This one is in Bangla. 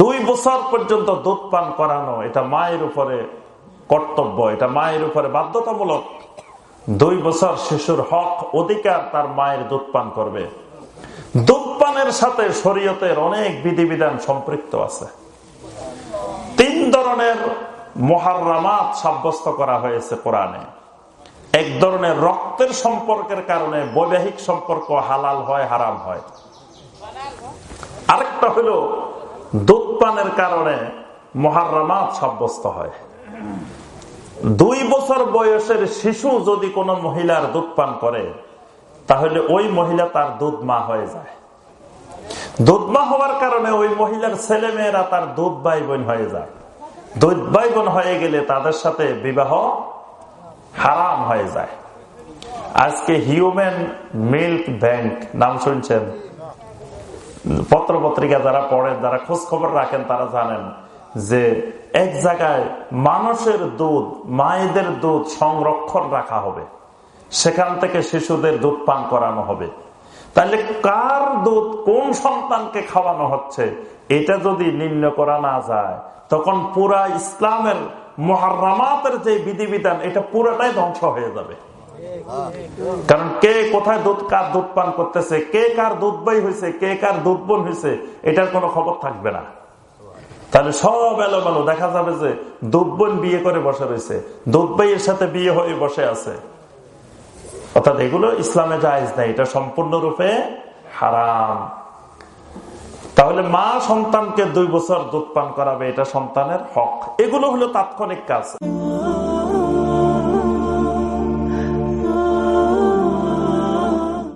দুই বছর পর্যন্ত দুধ পান করানো, এটা মায়ের উপরে কর্তব্য, এটা মায়ের উপরে বাধ্যতামূলক। দুই বছর শিশুর হক, অধিকার তার মায়ের দুধ পান করবে। দুধ পানের সাথে শরীয়তের অনেক বিধিবিধান সম্পৃক্ত আছে। তিন ধরনের মহারামাত সাব্যস্ত করা হয়েছে কোরআনে। এক ধরনের রক্তের সম্পর্কের কারণে বৈবাহিক সম্পর্ক হালাল হয়, হারাম হয়। আরেকটা হলো দুধ পানের কারণে মহারামাত সাব্যস্ত হয়। দুই বছর বয়সের শিশু যদি কোনো মহিলার দুধ পান করে, তাহলে ওই মহিলা তার দুধ মা হয়ে যায়। দুধ মা হওয়ার কারণে ওই মহিলার ছেলে মেয়েরা তার দুধ ভাই বোন হয়ে যায়। দুধ ভাই বোন হয়ে গেলে তাদের সাথে বিবাহ হারাম হয়ে যায়। আজকে হিউম্যান মিল্ক ব্যাংক, নাম শুনছেন? পত্র পত্রিকা যারা পড়েন যারা খোঁজ খবর রাখেন, তারা জানেন যে এক জায়গায় মানুষের দুধ, মায়েদের দুধ সংরক্ষণ রাখা হবে। সেখান থেকে শিশুদের দুধ পান করানো হবে। তাহলে কার দুধ কোন সন্তানকে খাওয়ানো হচ্ছে? এটা যদি নির্ণয় করা না যায়, তখন পুরা ইসলামের মহারামাতের যে বিধিবিধান, এটা পুরাটাই ধ্বংস হয়ে যাবে। কারণ কে কোথায় দুধ, কার দুধ পান করতেছে, কে কার দুধ বই হয়েছে কে কার দুধ বোন হয়েছে এটার কোনো খবর থাকবে না। তাহলে সব এলোমেলো, দেখা যাবে যে দুধ বোন বিয়ে করে বসে রয়েছে দুধ বইয়ের সাথে বিয়ে হয়ে বসে আছে। অর্থাৎ এগুলো ইসলামে জায়জ নেই, এটা সম্পূর্ণরূপে হারাম। তাহলে মা সন্তানকে দুই বছর দুধ পান করাবে, এটা সন্তানের হক। এগুলো হলো তাৎক্ষণিক কাজ।